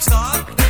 stop.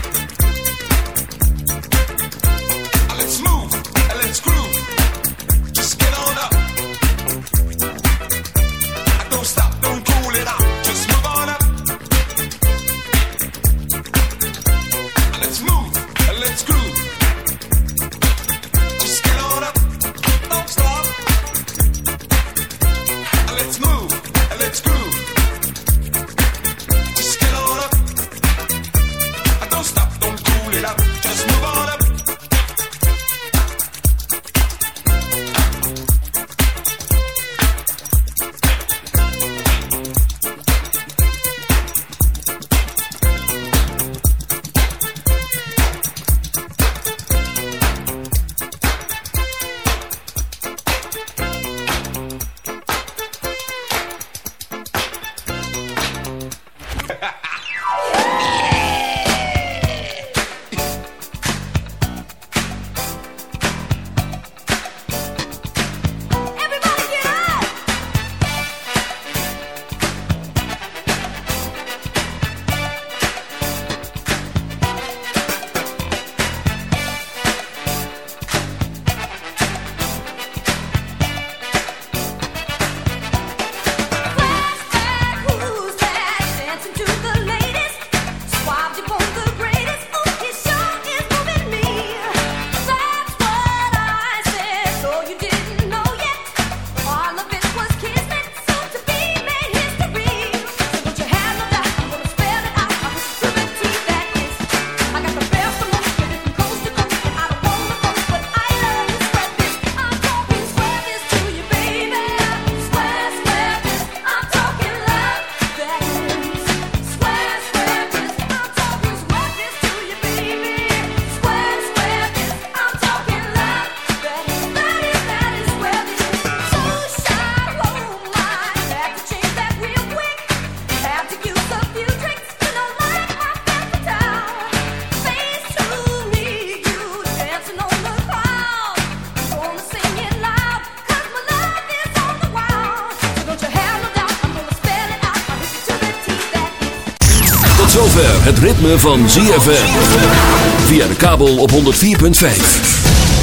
Ritme van ZFM. Via de kabel op 104.5.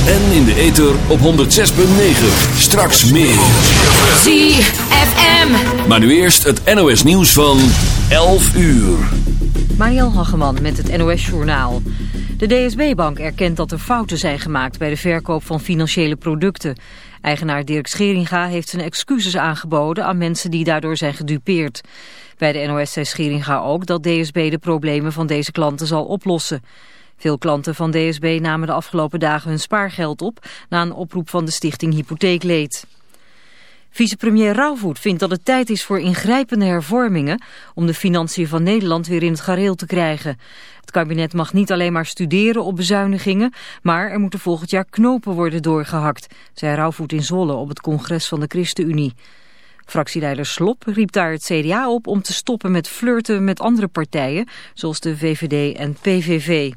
En in de ether op 106.9. Straks meer. ZFM. Maar nu eerst het NOS nieuws van 11 uur. Mariel Hageman met het NOS Journaal. De DSB-bank erkent dat er fouten zijn gemaakt bij de verkoop van financiële producten. Eigenaar Dirk Scheringa heeft zijn excuses aangeboden aan mensen die daardoor zijn gedupeerd. Bij de NOS zei Scheringa ook dat DSB de problemen van deze klanten zal oplossen. Veel klanten van DSB namen de afgelopen dagen hun spaargeld op... na een oproep van de stichting Hypotheekleed. Vicepremier Rauwvoet vindt dat het tijd is voor ingrijpende hervormingen... om de financiën van Nederland weer in het gareel te krijgen. Het kabinet mag niet alleen maar studeren op bezuinigingen... maar er moeten volgend jaar knopen worden doorgehakt... zei Rauwvoet in Zwolle op het congres van de ChristenUnie. Fractieleider Slop riep daar het CDA op om te stoppen met flirten met andere partijen... zoals de VVD en PVV.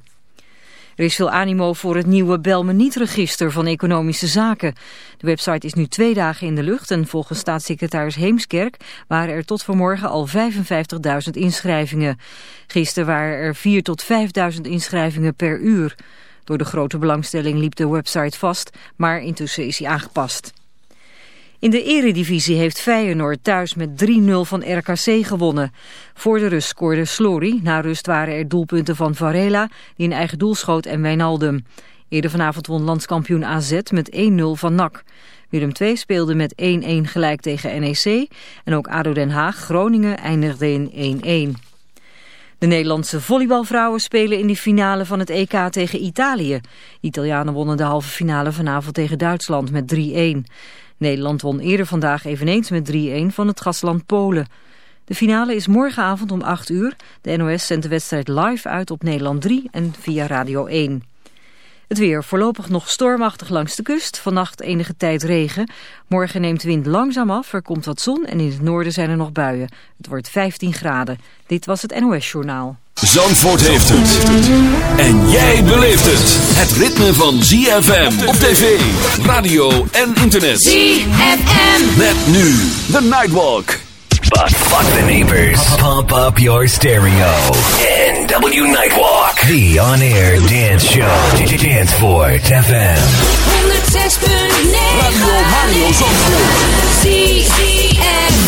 Er is veel animo voor het nieuwe Bel me niet-register van economische zaken. De website is nu twee dagen in de lucht en volgens staatssecretaris Heemskerk waren er tot vanmorgen al 55.000 inschrijvingen. Gisteren waren er 4.000 tot 5.000 inschrijvingen per uur. Door de grote belangstelling liep de website vast, maar intussen is hij aangepast. In de eredivisie heeft Feyenoord thuis met 3-0 van RKC gewonnen. Voor de rust scoorde Slory. Na rust waren er doelpunten van Varela, die een eigen doel schoot, en Wijnaldum. Eerder vanavond won landskampioen AZ met 1-0 van NAC. Willem II speelde met 1-1 gelijk tegen NEC. En ook ADO Den Haag, Groningen eindigde in 1-1. De Nederlandse volleybalvrouwen spelen in de finale van het EK tegen Italië. Italianen wonnen de halve finale vanavond tegen Duitsland met 3-1. Nederland won eerder vandaag eveneens met 3-1 van het gastland Polen. De finale is morgenavond om 8 uur. De NOS zendt de wedstrijd live uit op Nederland 3 en via Radio 1. Het weer voorlopig nog stormachtig langs de kust. Vannacht enige tijd regen. Morgen neemt wind langzaam af, er komt wat zon en in het noorden zijn er nog buien. Het wordt 15 graden. Dit was het NOS Journaal. Zandvoort heeft het. En jij beleeft het. Het ritme van ZFM op tv, radio en internet. ZFM. Met nu The Nightwalk. But fuck the neighbors. Pump up your stereo. NW Nightwalk. The on-air dance show. Danceport FM. 106.9. Radio Mario Zandvoort. ZFM.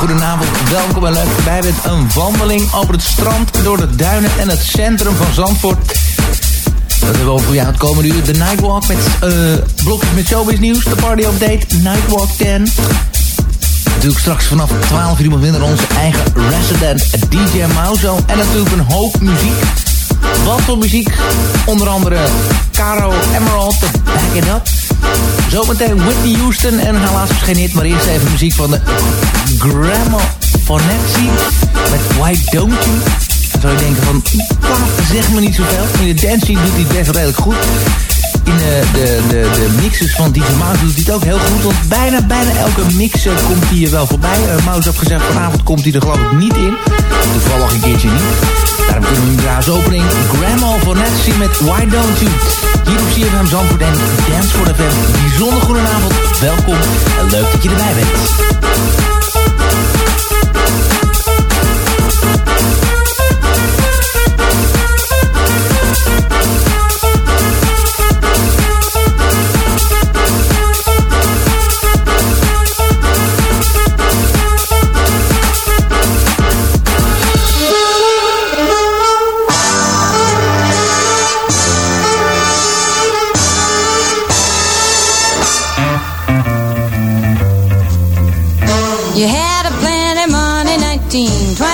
goedenavond, welkom en leuk je bij bent. Een wandeling over het strand, door de duinen en het centrum van Zandvoort. Dat hebben we jou het komende uur. De Nightwalk met eh blokjes met showbiz nieuws. De party update, Nightwalk 10. Natuurlijk straks vanaf 12 uur iemand minder onze eigen resident DJ Mauzo. En natuurlijk een hoop muziek. Wat voor muziek? Onder andere Caro Emerald, de Back It Up. Zometeen Whitney Houston en haar laatst verschenen. Maar eerst even muziek van de Grandma Fonetti met Why Don't You. Dan zou je denken van, zegt me niet zoveel. In de dancing doet hij best redelijk goed. In de, de, de, de mixes van DJ Mouse doet het ook heel goed. Want bijna, bijna elke mix eh, komt hij er wel voorbij. Uh, Mouse heeft gezegd, vanavond komt hij er geloof ik niet in. Toevallig een keertje niet. Daarom kunnen we draas opening. Grandma van Nancy met Why Don't You. Hier op CFM Zandvoort en Dance for the FM. Bijzonder goedenavond, welkom en leuk dat je erbij bent.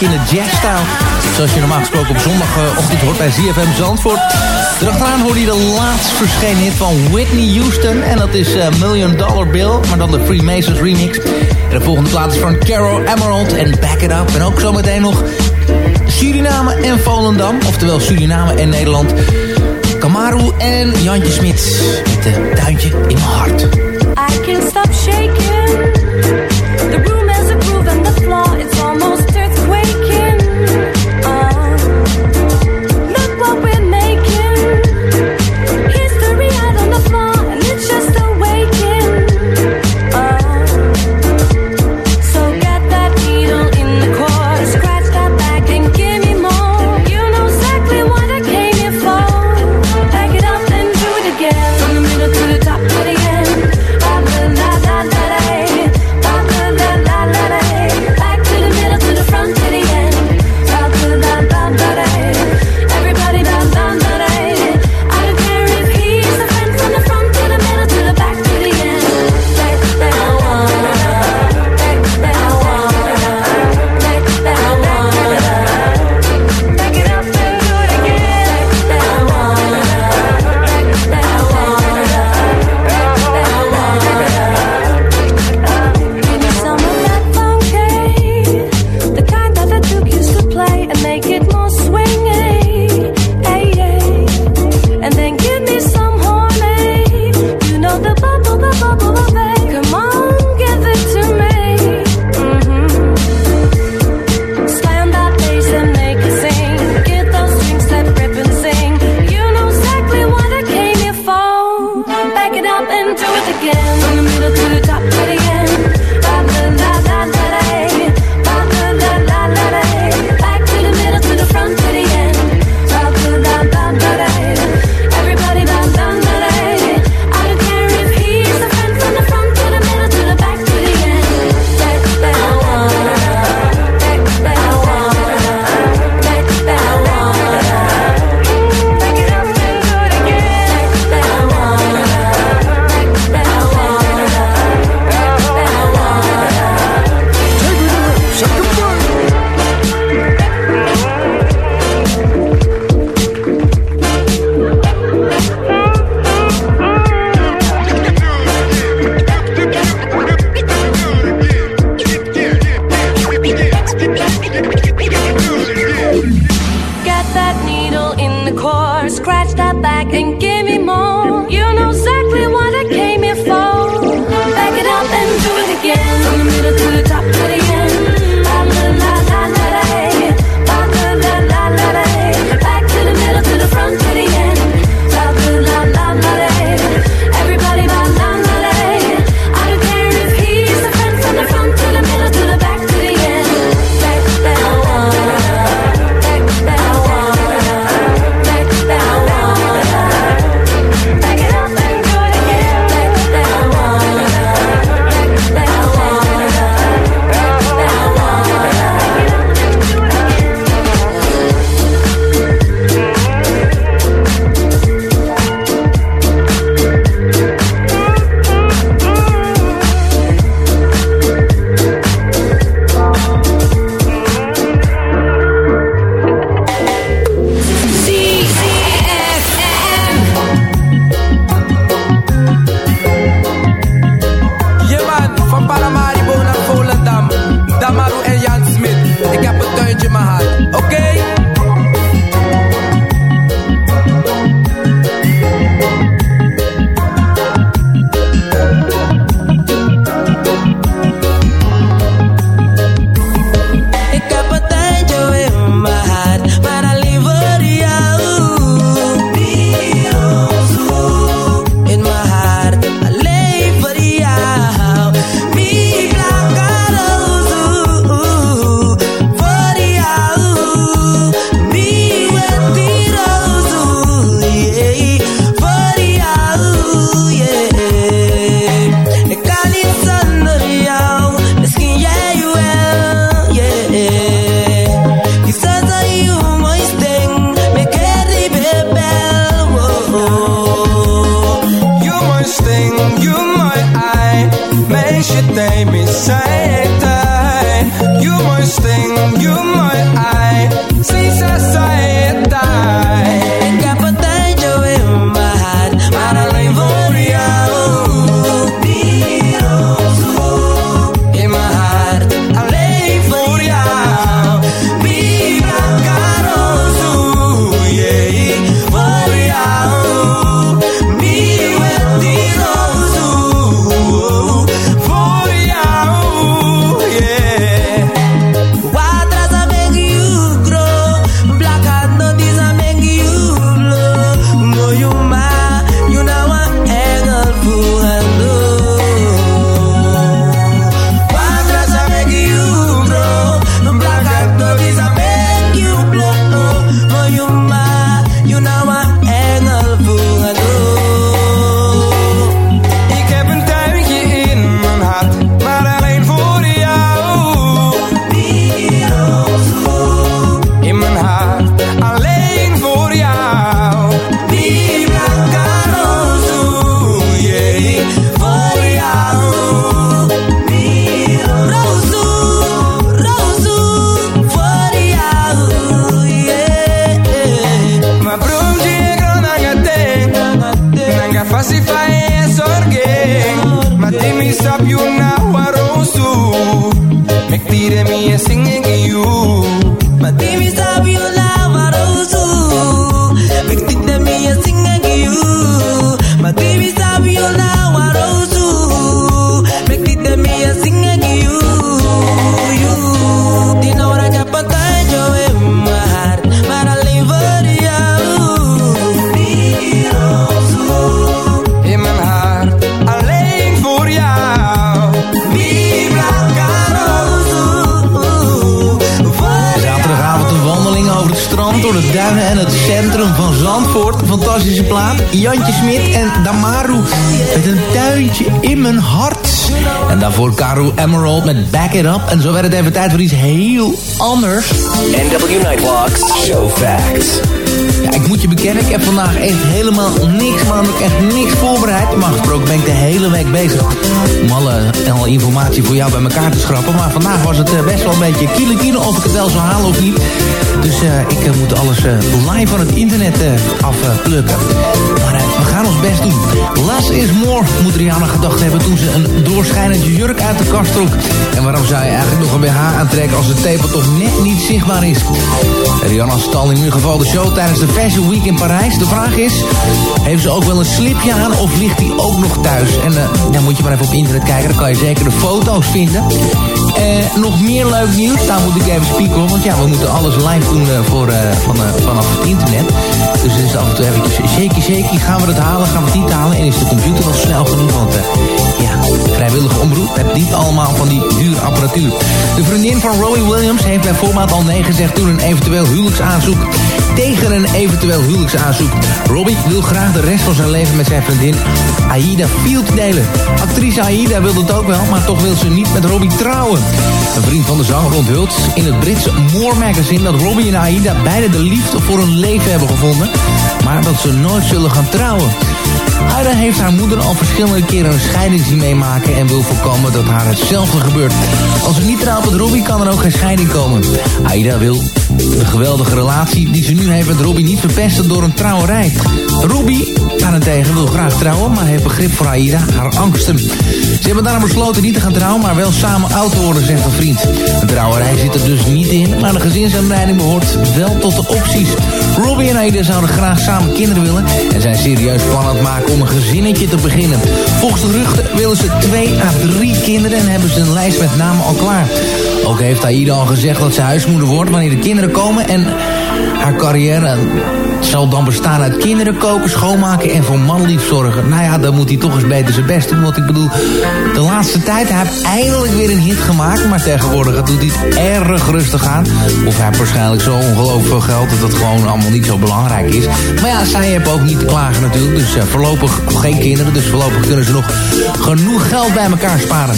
in de jazzstijl. Zoals je normaal gesproken op zondagochtend hoort bij ZFM Zandvoort. Erachteraan hoorde je de laatst verschenen hit van Whitney Houston. En dat is eh, Million Dollar Bill, maar dan de Freemasons remix. De volgende plaat is van Carol Emerald en Back It Up. En ook zometeen nog Suriname en Volendam. Oftewel Suriname en Nederland. Kamaru en Jantje Smits met de tuintje in mijn hart. I can stop shaking. Jantje Smit en Damaru met een tuintje in mijn hart. En daarvoor Karu Emerald met Back It Up. En zo werd het even tijd voor iets heel anders. NW Nightwalks Show Facts. Ja, ik moet je bekennen, ik heb vandaag echt helemaal niks, maar ook echt niks voorbereid. Normaal gesproken ben ik de hele week bezig om alle, alle informatie voor jou bij elkaar te schrappen. Maar vandaag was het eh, best wel een beetje kiele of ik het wel zou halen of niet. Dus eh, ik eh, moet alles eh, live van het internet afplukken. maar we gaan ons best doen. Less is more, moet Rihanna gedacht hebben toen ze een doorschijnend jurk uit de kast trok. En waarom zou je eigenlijk nog een BH aantrekken als de tepel toch net niet zichtbaar is? Rihanna stal in ieder geval de show tijdens de Fashion Week in Parijs. De vraag is, heeft ze ook wel een slipje aan of ligt die ook nog thuis? En eh, dan moet je maar even op internet kijken, dan kan je zeker de foto's vinden. Eh, nog meer leuk nieuws, daar moet ik even spieken want ja, we moeten alles live doen eh, voor, van, vanaf het internet. Dus het is af en toe eventjes shaky shaky, gaan we het halen, gaan we het niet halen? En is de computer wel snel genoeg, want eh, ja, vrijwillige omroep hebt niet allemaal van die dure apparatuur. De vriendin van Robbie Williams heeft bij voorbaat al nee gezegd toen een eventueel huwelijksaanzoek tegen een eventueel huwelijksaanzoek. Robbie wil graag de rest van zijn leven met zijn vriendin Aida Field delen. Actrice Aida wil het ook wel, maar toch wil ze niet met Robbie trouwen. Een vriend van de zanger onthult in het Britse More magazine dat Robbie en Aida beide de liefde voor hun leven hebben gevonden, maar dat ze nooit zullen gaan trouwen. Aida heeft haar moeder al verschillende keren een scheiding zien meemaken en wil voorkomen dat haar hetzelfde gebeurt. Als ze niet trouwt met Robbie kan er ook geen scheiding komen. Aida wil de geweldige relatie die ze nu heeft met Robbie niet verpesten door een trouwerij. Robbie daarentegen wil graag trouwen, maar heeft begrip voor Aida, haar angsten. Ze hebben daarom besloten niet te gaan trouwen, maar wel samen oud te worden, zegt een vriend. Een trouwerij zit er dus niet in, maar de gezinsaanleiding behoort wel tot de opties. Robbie en Aida zouden graag samen kinderen willen en zijn serieus plan het maken om een gezinnetje te beginnen. Volgens de geruchten willen ze twee à drie kinderen en hebben ze een lijst met namen al klaar. Ook heeft Aida al gezegd dat ze huismoeder wordt wanneer de kinderen komen en haar carrière zal dan bestaan uit kinderen koken, schoonmaken en voor manlief zorgen. Nou ja, dan moet hij toch eens beter zijn best doen. Want ik bedoel, de laatste tijd, hij heeft eindelijk weer een hit gemaakt. Maar tegenwoordig doet hij het erg rustig aan. Of hij heeft waarschijnlijk zo ongelooflijk veel geld dat het gewoon allemaal niet zo belangrijk is. Maar ja, zij hebben ook niet te klagen natuurlijk. Dus uh, voorlopig geen kinderen. Dus voorlopig kunnen ze nog genoeg geld bij elkaar sparen.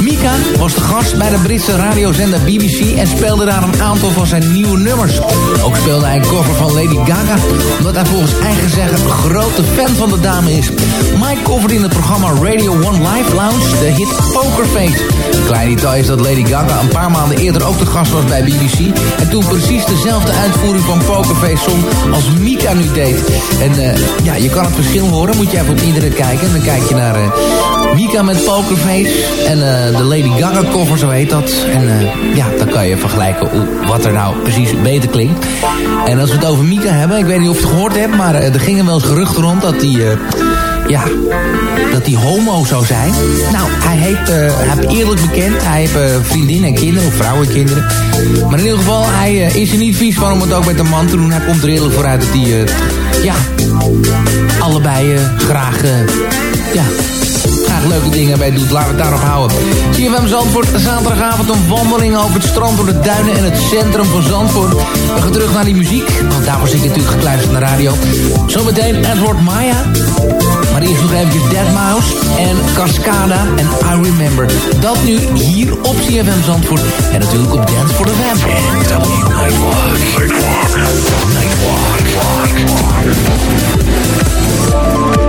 Mika was de gast bij de Britse radiozender BBC en speelde daar een aantal van zijn nieuwe nummers. Ook speelde hij een cover van Lady Gaga, omdat hij volgens eigen zeggen een grote fan van de dame is. Mike coverde in het programma Radio One Live Lounge de hit Pokerface. Klein detail is dat Lady Gaga een paar maanden eerder ook de gast was bij BBC en toen precies dezelfde uitvoering van Pokerface zong als Mika nu deed. En uh, ja, je kan het verschil horen, moet je even op internet kijken. En dan kijk je naar uh, Mika met Pokerface en uh, de Lady Gaga cover, zo heet dat. En ja, dan kan je vergelijken wat er nou precies beter klinkt. En als we het over Mika hebben, ik weet niet of je het gehoord hebt, maar uh, er gingen wel eens geruchten rond dat hij... ja, dat hij homo zou zijn. Nou, hij heeft, hij heeft eerlijk bekend, hij heeft vriendinnen en kinderen, of vrouwen en kinderen. Maar in ieder geval, hij is er niet vies van om het ook met een man te doen. Hij komt er eerlijk vooruit dat hij, ja, allebei graag, ja, leuke dingen bij doet. Laten we het daarop houden. CFM Zandvoort, zaterdagavond een wandeling over het strand door de duinen en het centrum van Zandvoort. We gaan terug naar die muziek, want daar was ik natuurlijk gekluisterd naar radio. Zometeen Edward Maya. Maar eerst nog eventjes Dead Mouse en Cascada en I Remember. Dat nu hier op CFM Zandvoort en natuurlijk op Dance for the. Nightwalk.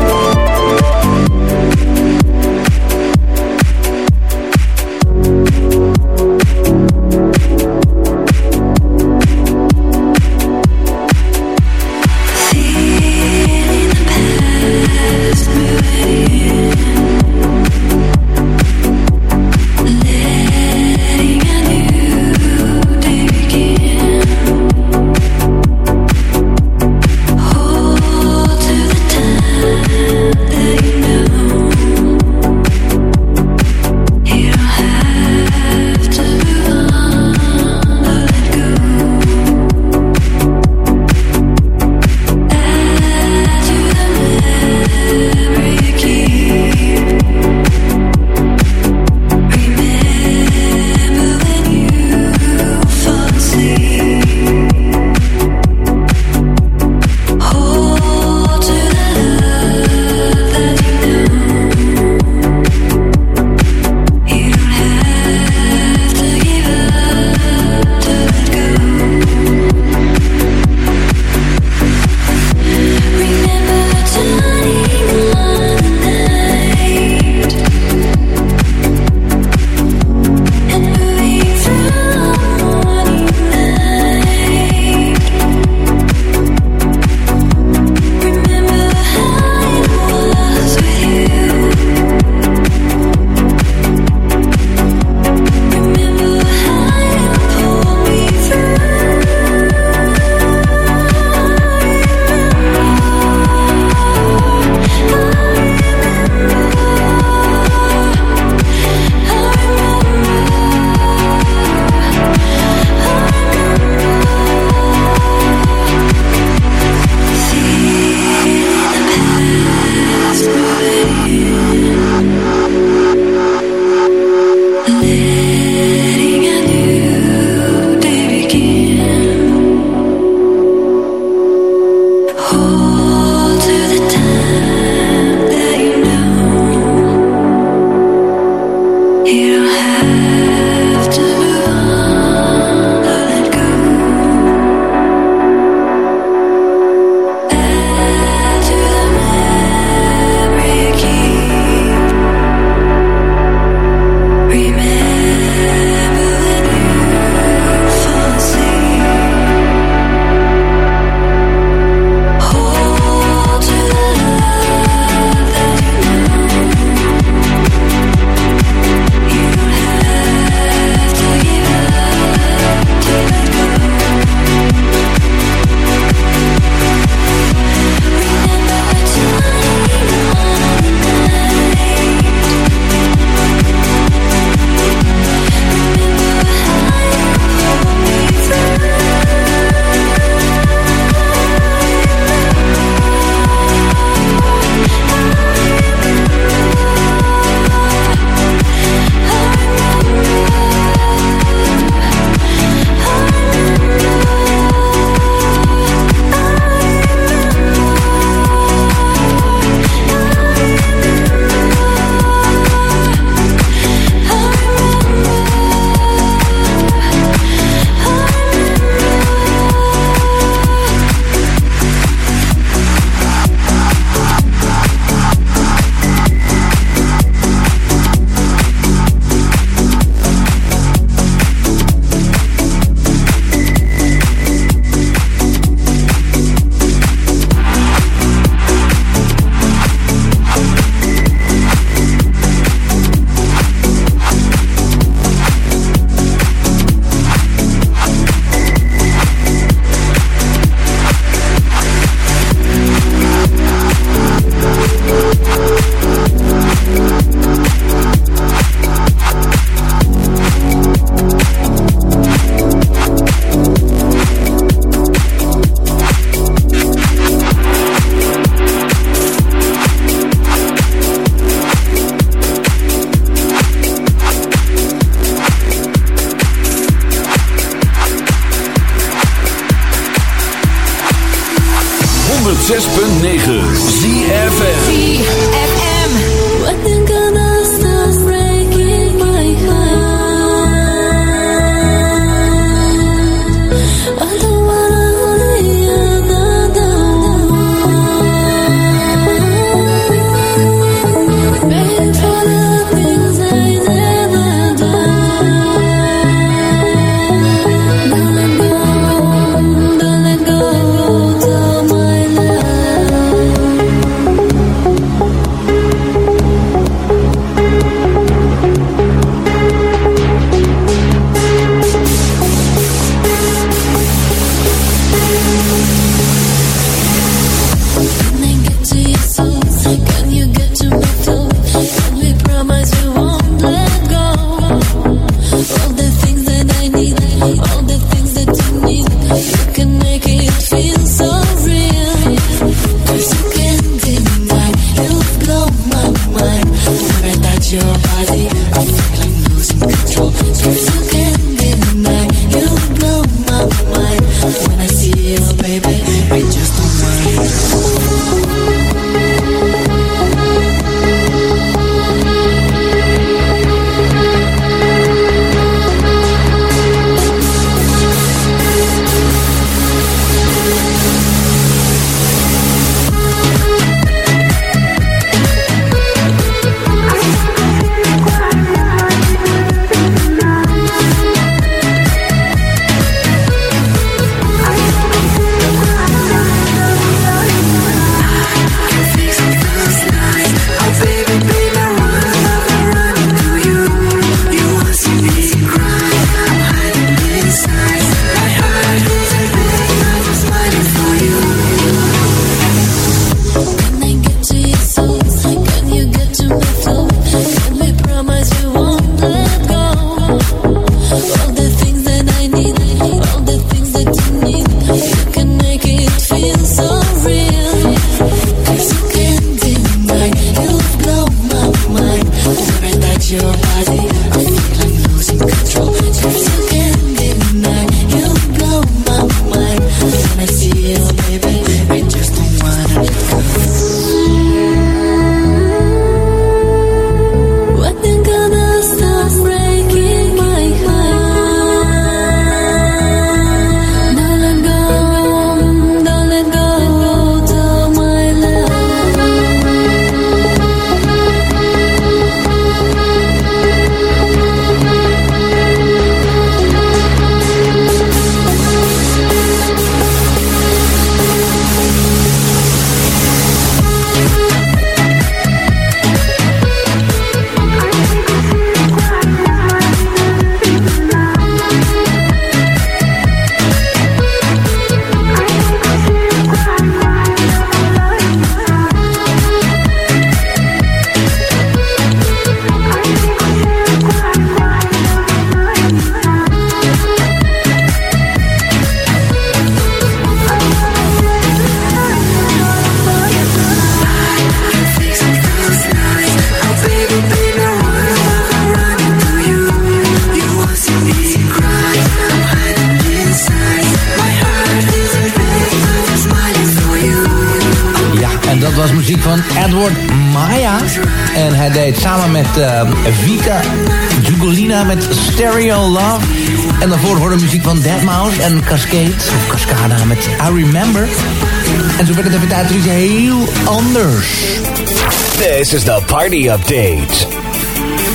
Is the party update.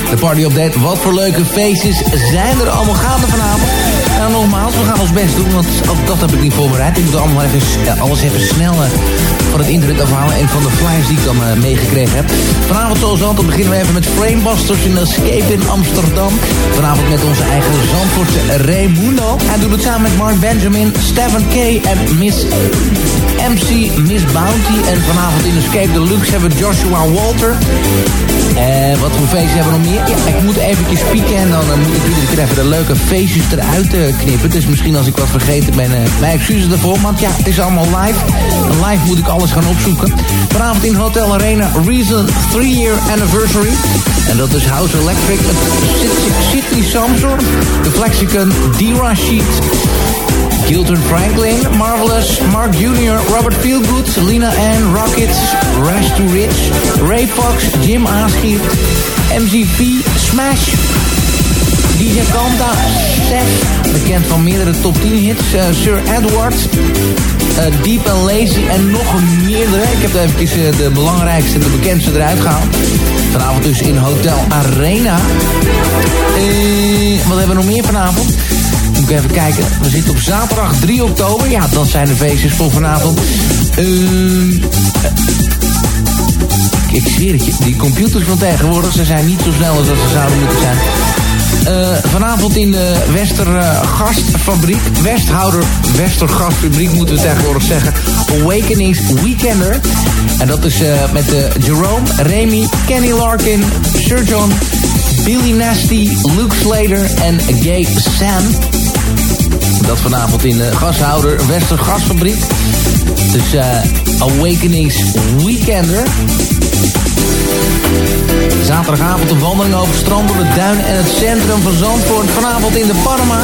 De party update. Wat voor leuke feestjes zijn er allemaal gaande vanavond? Best doen, want ook dat heb ik niet voorbereid. Ik moet allemaal even, eh, alles even snel eh, van het internet afhalen en van de flyers die ik dan eh, meegekregen heb. Vanavond zoals altijd beginnen we even met Framebusters in Escape in Amsterdam. Vanavond met onze eigen Zandvoortse Raimundo. Hij doet het samen met Mark Benjamin, Stephen K. en Miss MC Miss Bounty. En vanavond in Escape Deluxe hebben we Joshua Walter. En wat voor feestjes hebben we nog meer? Ik moet eventjes pieken en dan eh, moet ik keer even de leuke feestjes eruit eh, knippen. Dus misschien als ik wat vergeten ben, eh mijn excuses ervoor. Want ja, het is allemaal live. Live moet ik alles gaan opzoeken. Vanavond in Hotel Arena Reason 3 Year Anniversary. En dat is House Electric, Sydney Samsung, de Flexicon, D-Rashid. Gilton Franklin, Marvelous, Mark Jr., Robert Feelgood, Lina Ann, Rockets, Rash to Rich, Ray Fox, Jim Aaschiet, MCP, Smash, DJ Kanta, Seth, bekend van meerdere top 10 hits, eh, Sir Edward, eh, Deep and Lazy en nog een meerdere. Ik heb even eh, de belangrijkste en de bekendste eruit gehaald. Vanavond dus in Hotel Arena. Wat hebben we nog meer vanavond? Moet ik even kijken. We zitten op zaterdag 3 oktober. Ja, dat zijn de feestjes voor vanavond. Ehm, ik zweer het je, die computers van tegenwoordig, ze zijn niet zo snel als dat ze zouden moeten zijn. Eh, vanavond in de Wester eh, Gastfabriek, Westhouder Gastfabriek moeten we tegenwoordig zeggen, Awakenings Weekender. En dat is eh, met de Jerome, Remy, Kenny Larkin, Sir John, Billy Nasty, Luke Slater en Gay Sam. Dat vanavond in de gashouder Wester Gasfabriek. Dus eh Awakenings Weekender. Zaterdagavond een wandeling over strand door de duinen en het centrum van Zandvoort. Vanavond in de Panama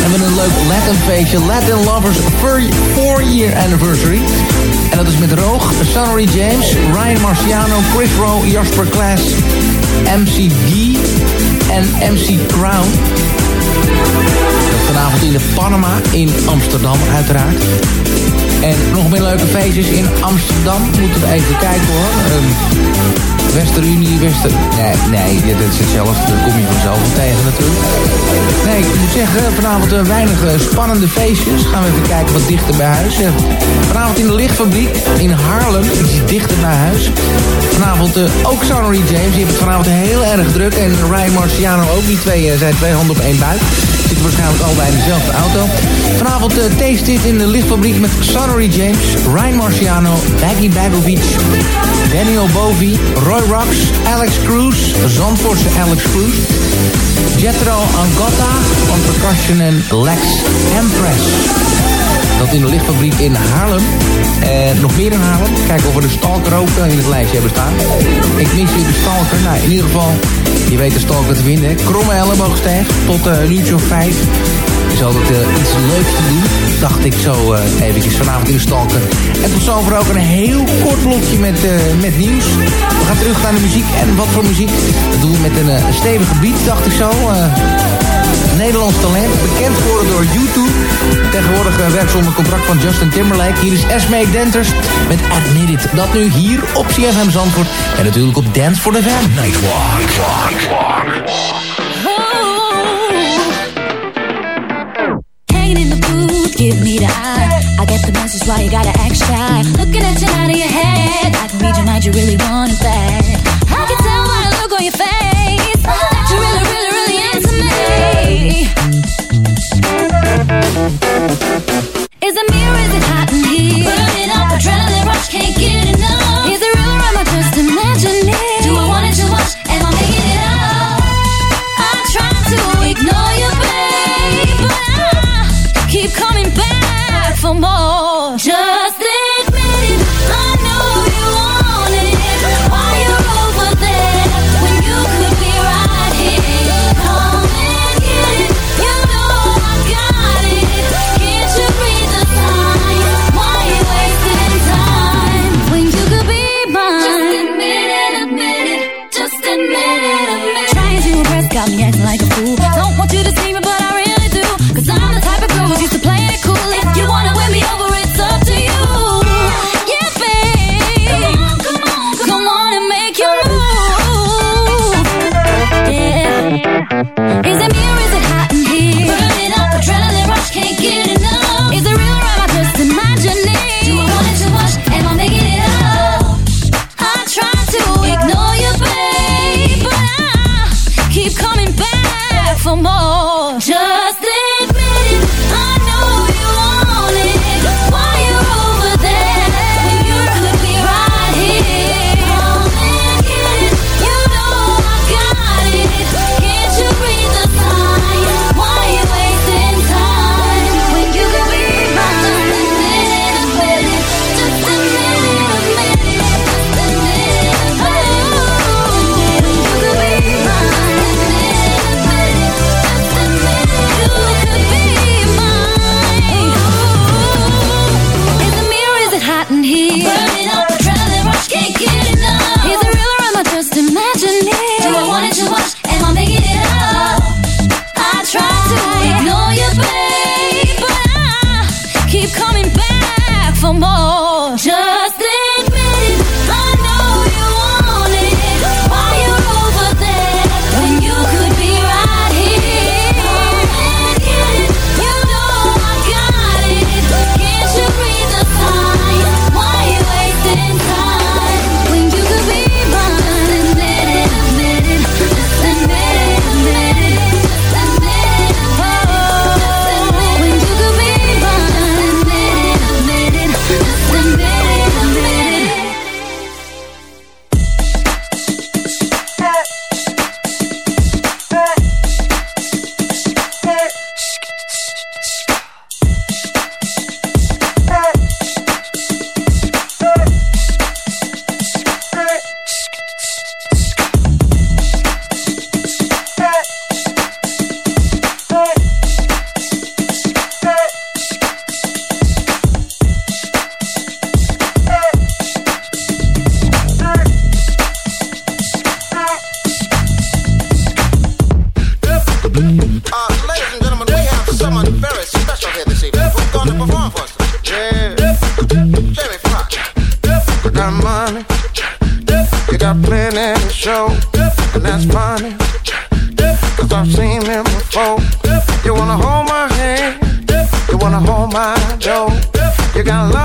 hebben we een leuk Latin feestje. Latin Lovers 4-year anniversary. En dat is met Roog, Sonnery James, Ryan Marciano, Chris Rowe, Jasper Klaas, MCD en MC Crown. Vanavond in de Panama in Amsterdam uiteraard. En nog meer leuke feestjes in Amsterdam. Moeten we even kijken hoor. Um, Westerunie, Wester... Nee, nee, dat is hetzelfde. Daar kom je vanzelf tegen natuurlijk. Nee, ik moet zeggen, vanavond uh, weinig uh, spannende feestjes. Gaan we even kijken wat dichter bij huis. Uh, vanavond in de lichtfabriek in Haarlem. Iets dichter bij huis. Vanavond ook Sonnery James. Die heeft het vanavond heel erg druk. En Ryan Marciano ook. Die twee zijn twee handen op één buik. Zitten waarschijnlijk allebei in dezelfde auto. Vanavond uh, taste dit in de lichtfabriek met Sonnery James, Ryan Marciano, Baggy Bagovic, Daniel Bovi, Roy Rocks, Alex Cruz, Zandvoortse Alex Cruz, Jethro Angotta van Percussion en Lex Empress. Dat in de lichtfabriek in Haarlem. En nog meer in Haarlem. Kijken of we de Stalker ook in het lijstje hebben staan. Ik mis hier de Stalker. Nou, in ieder geval, je weet de Stalker te vinden. Kromme elleboogstijf tot uh, een uurtje of vijf. Is altijd uh, iets leuks te doen. Dacht ik zo uh, eventjes vanavond in de Stalker. En tot zover ook een heel kort blokje met, met nieuws. We gaan terug naar de muziek. En wat voor muziek? Dat doen we met een stevige beat, dacht ik zo. Nederlands talent. Bekend geworden door YouTube. Tegenwoordig uh, werkt ze onder contract van Justin Timberlake. Hier is Esme Denters met Admit It. Dat nu hier op CFM Zandvoort. En natuurlijk op Dance for the Van. Nightwalk. Nightwalk. Give me the eye. I get the message why you gotta act shy. Looking at you out of your head. I can read your mind, you really want it bad.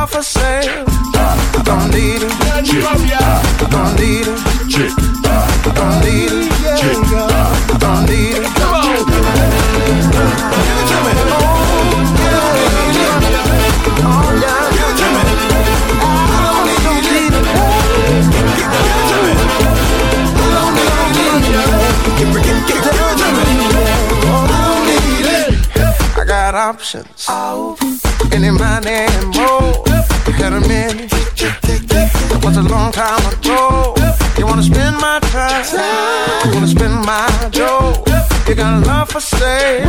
You love for sale. I don't need it. I don't need it. I don't need it. I don't need it. Come on. Give it to me. Oh, yeah. Give it to me. I don't need it. Give it to me. I don't need it. Give it, give it, give it to me. I don't need it. I got options. Any money and more. Had a minute. It was a long time ago. You wanna spend my time? You wanna spend my dough? You got love for sale?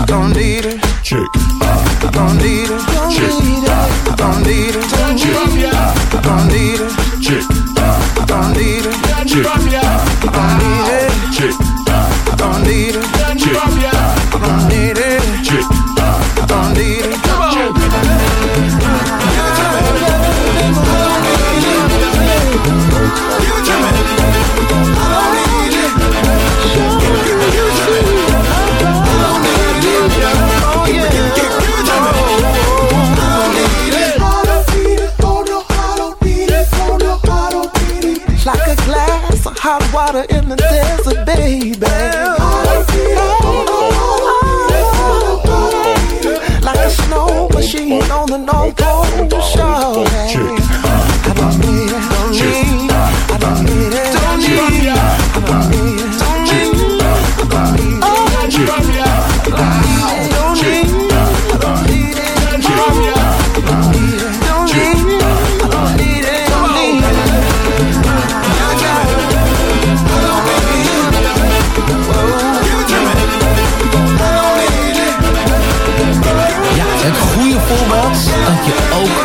I don't need it. I don't need it. I don't need it. I don't need it. I don't need it. I don't need it.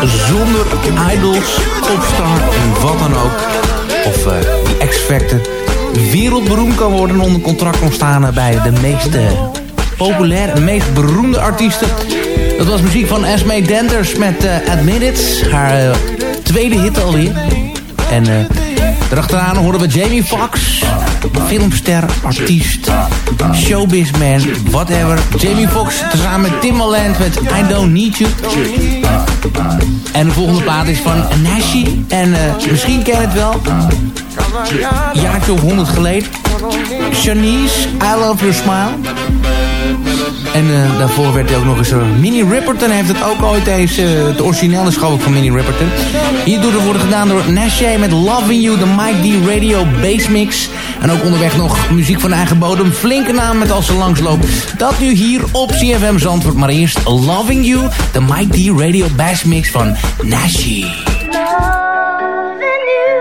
Zonder idols, popstar en wat dan ook... of eh, die X-Factor wereldberoemd kan worden... en onder contract kan staan bij de meest eh, populaire, de meest beroemde artiesten. Dat was muziek van Esme Denders met eh, Admit It, haar eh, tweede hit alweer. En erachteraan horen we Jamie Foxx, filmster, artiest, showbizman, whatever. Jamie Foxx tezamen met Timbaland met I Don't Need You. En de volgende plaat is van Nashi. En eh, misschien ken je het wel. Jaartje of honderd geleden. Shanice, I Love Your Smile. En eh, daarvoor werd hij ook nog eens door Minnie Ripperton. Heeft het ook ooit eens, eh, het origineel is van Minnie Ripperton. Hier doet het worden gedaan door Nashe met Loving You, de Mike D Radio Bass Mix. En ook onderweg nog muziek van eigen bodem. Flinke naam met als ze langsloopt. Dat nu hier op CFM Zandvoort. Maar eerst Loving You, de Mike D Radio Bass Mix van Nashe. Loving you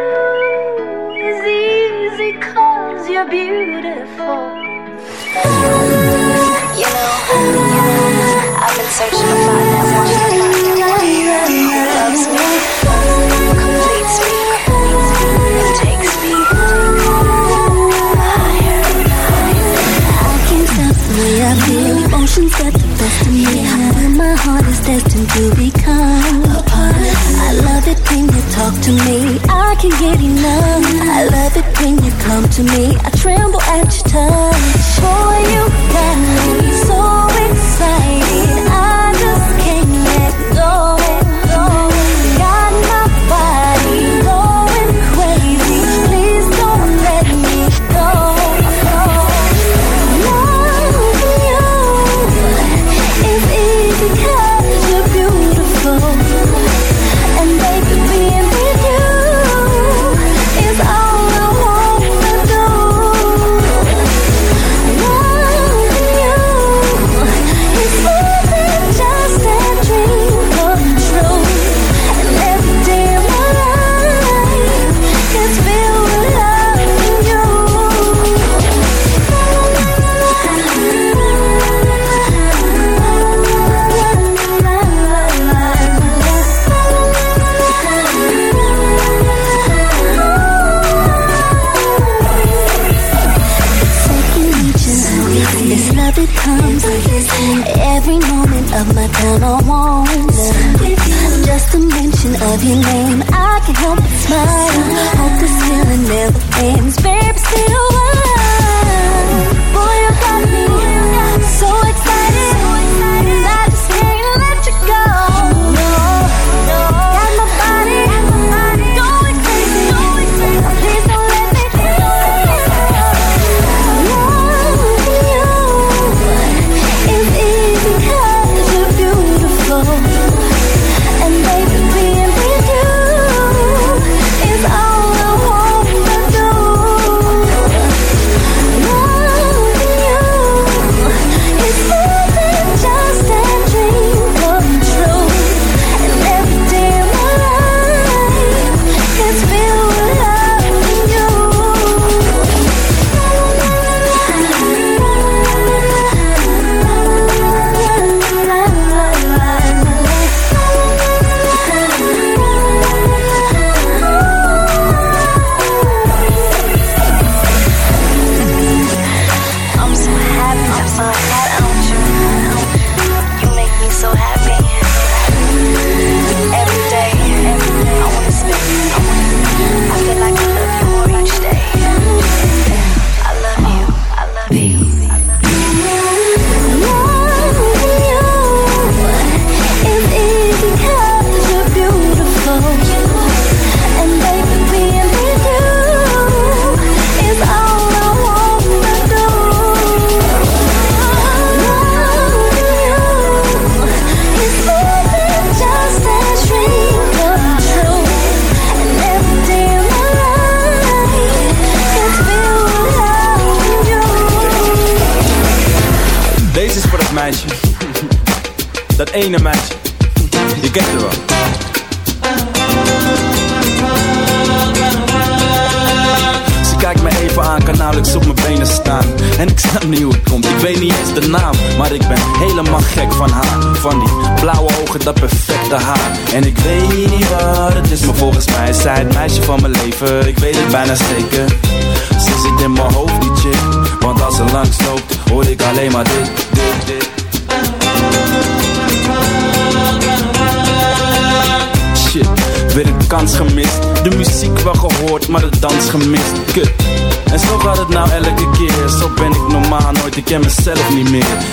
is easy you're beautiful. I've been searching that one who loves me, completes me, and takes me higher. I can't stop the way I feel. Emotions the best of me. And my heart is destined to become a part. I love it when you talk to me. I can get enough. I love it when you come to me. I tremble at your touch. Boy, you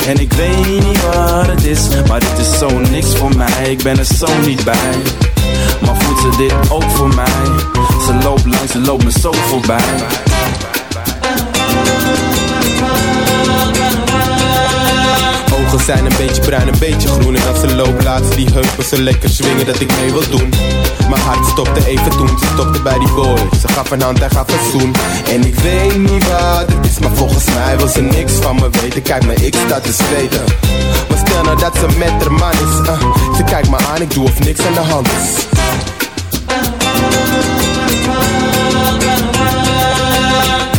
En ik weet niet wat het is, maar dit is zo niks voor mij. Ik ben er zo niet bij. Maar voelt ze dit ook voor mij? Ze loopt langs, ze loopt me zo voorbij. Ogen zijn een beetje bruin, een beetje groen. En als ze loopt laat ze die heupen zo lekker swingen dat ik mee wil doen. Mijn hart stopte even toen, ze stopte bij die boy. Ze gaf een hand, hij gaf een zoen. En ik weet niet wat het is, maar volgens mij wil ze niks van me weten. Kijk me, ik sta te zweten. Maar stel nou dat ze met haar man is uh, Ze kijkt me aan, ik doe of niks aan de hand is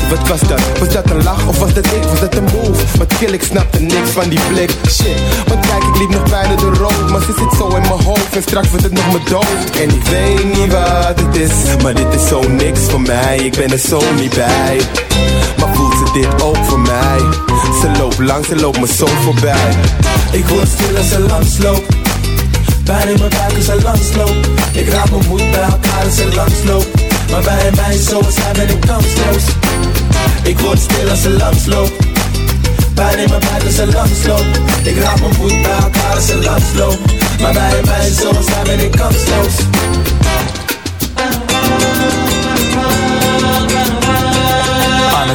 Wat was dat? Was dat een lach of was dat ik? Was dat een move? Wat kill, ik snapte niks van die blik Shit, want kijk, ik liep nog bijna de rood Maar ze zit zo in mijn hoofd en straks wordt het nog mijn dood En ik weet niet wat het is Maar dit is zo niks voor mij Ik ben er zo niet bij Maar voelt ze dit ook voor mij? Ze loopt langs, ze loopt me zo voorbij Ik word stil als ze langs loopt. Pijn in mijn buik als ze langs loopt. Ik raap mijn moed bij elkaar als ze langs loopt. Maar bij meisje zoals hij ben ik kansloos. Ik word stil als ze langs loopt. Pijn in mijn buik als ze langs loopt. Ik raap mijn moed bij elkaar als ze langs loopt. Maar bij een meisje zoals hij ben ik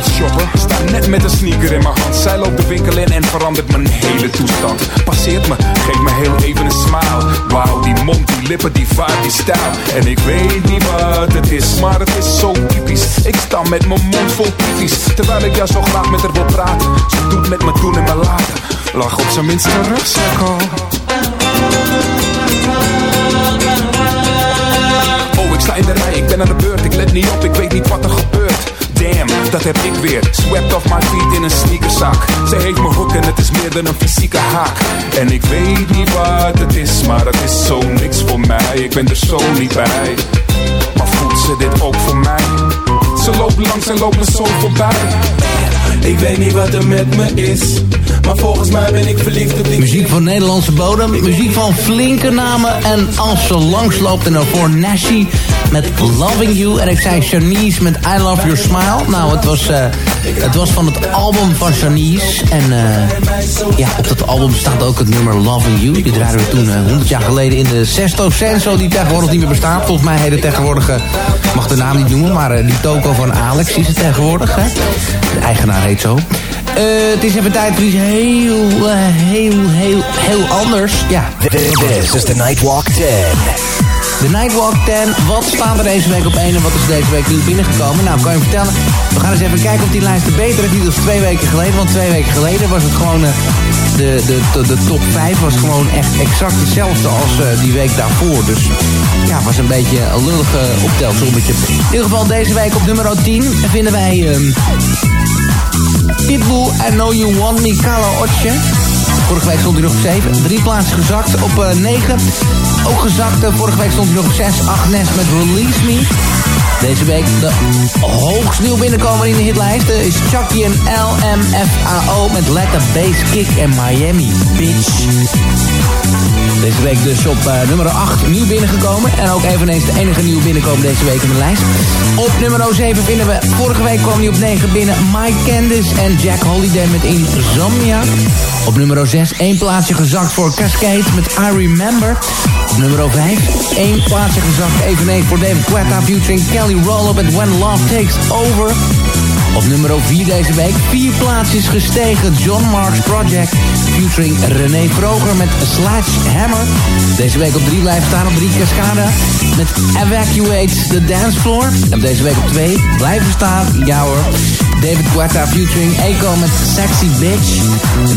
het. Sta net met een sneaker in mijn hand. Zij loopt de winkel in en verandert mijn hele toestand. Passeert me, geeft me heel even een smile. Wauw, die mond, die lippen, die vibe, die stijl. En ik weet niet wat het is, maar het is zo typisch. Ik sta met mijn mond vol typisch. Terwijl ik jou zo graag met haar wil praten. Ze doet met me doen en me laten. Lach op zijn minst terug, cirkel. Oh, ik sta in de rij, ik ben aan de beurt. Ik let niet op, ik weet niet wat er dat heb ik weer. Swept off my feet in een sneakerzak. Zij heeft me hoek en het is meer dan een fysieke haak. En ik weet niet wat het is, maar het is zo niks voor mij. Ik ben er zo niet bij. Maar voelt ze dit ook voor mij? Ze loopt langs en loopt me zo voorbij. Ik weet niet wat er met me is. Maar volgens mij ben ik verliefd op die Muziek van Nederlandse bodem, muziek van flinke namen. En als ze langsloopt en daarvoor Nashi met Loving You. En ik zei Shanice met I Love Your Smile. Nou, het was, eh, het was van het album van Shanice. En eh, ja, op dat album staat ook het nummer Loving You. Die draaiden we toen eh, 100 jaar geleden in de Sesto Senso, die tegenwoordig niet meer bestaat. Volgens mij heet het tegenwoordig, eh, mag de naam niet noemen, maar eh, die toko van Alex is het tegenwoordig. Hè? De eigenaar heet zo. Eh, het is even tijd voor iets heel, eh, heel, heel, heel anders. Ja. This is the Nightwalk 10. De Nightwalk 10. Wat staat er deze week op 1 en wat is deze week nieuw binnengekomen? Nou, kan je vertellen. We gaan eens even kijken of die lijst er beter is niet als twee weken geleden. Want twee weken geleden was het gewoon... eh, de, de, de, top 5 was gewoon echt exact hetzelfde als eh, die week daarvoor. Dus ja, was een beetje een lullige optelsommetje. In ieder geval deze week op nummer 10 vinden wij... ehm, Pitbull, I Know You Want Me, Carlo Otje. Vorige week stond hij nog op 7. Drie plaatsen gezakt op eh, 9. Ook gezakt, eh, vorige week stond hij nog op 6. Agnes met Release Me. Deze week de hoogst nieuw binnenkomer in de hitlijst eh, is Chucky en LMFAO met Lekker Bass Kick en Miami Bitch. Deze week dus op eh, nummer 8 nieuw binnengekomen. En ook eveneens de enige nieuw binnenkomen deze week in de lijst. Op nummer 7 vinden we, vorige week kwam hij op 9 binnen, Mike Candice en Jack Holiday met Insomnia. Op nummer 6 één plaatsje gezakt voor Cascade met I Remember. Op nummer 5 één plaatsje gezakt eveneens voor David Guetta featuring Kelly Rowland met When Love Takes Over. Op nummer 4 deze week vier plaatsjes gestegen John Marks Project featuring René Vroger met Sledgehammer. Deze week op 3 blijft staan op 3 Cascada met Evacuate the Dance Floor. En deze week op 2 blijven staan, ja hoor, David Guetta featuring Eko met Sexy Bitch.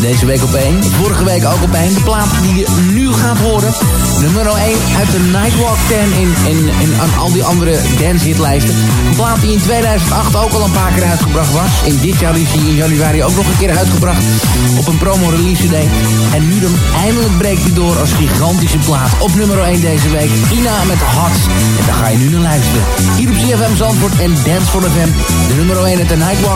Deze week op 1. Vorige week ook op 1. De plaat die je nu gaat horen. Nummer 1 uit de Nightwalk 10 in, in, in, aan al die andere dancehitlijsten. Een plaat die in 2008 ook al een paar keer uitgebracht was. In dit jaar is hij in januari ook nog een keer uitgebracht. Op een promo release day. En nu dan eindelijk breekt hij door als gigantische plaat. Op nummer 1 deze week. Ina met Hot. En daar ga je nu naar luisteren. Hier op CFM Zandvoort en Dance for FM. De nummer 1 uit de Nightwalk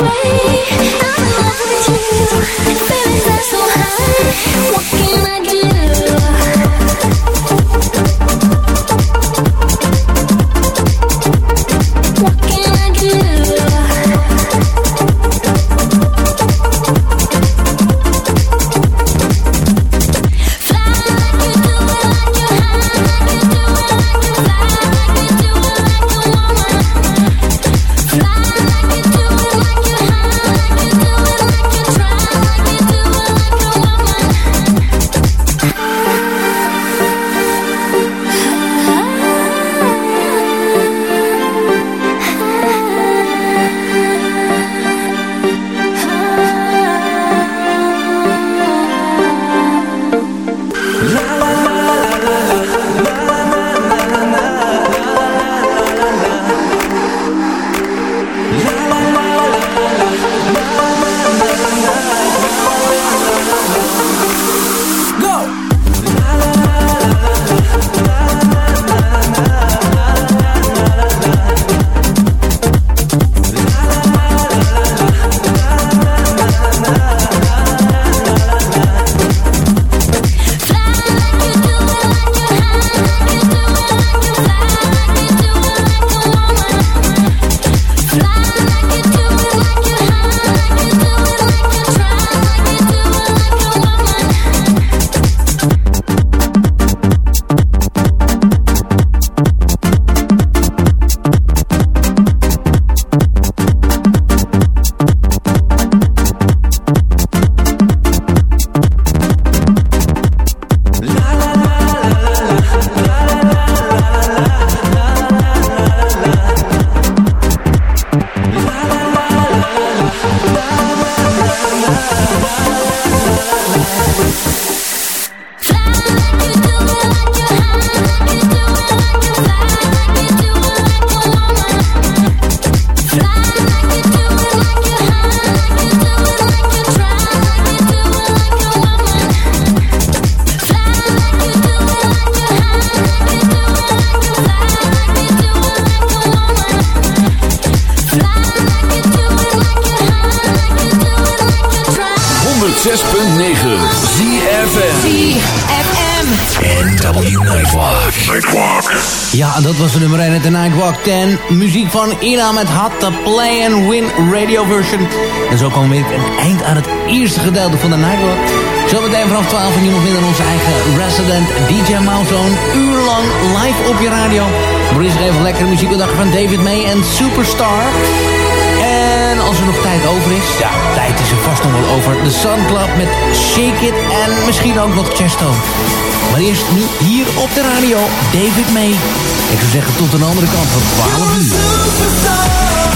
away, Met Hot, the Play and Win radio version. En zo komen we weer een eind aan het eerste gedeelte van de Nightwalk. Zometeen vanaf 12 en niemand minder onze eigen resident DJ Mouse. Een uur lang live op je radio. Maar nog even lekkere muziek van David May en Superstar. Als er nog tijd over is, ja, tijd is er vast nog wel over. De Sun Club met Shake It en misschien ook nog Chesto. Maar eerst nu hier op de radio, David May. Ik zou zeggen tot een andere kant van 12 uur.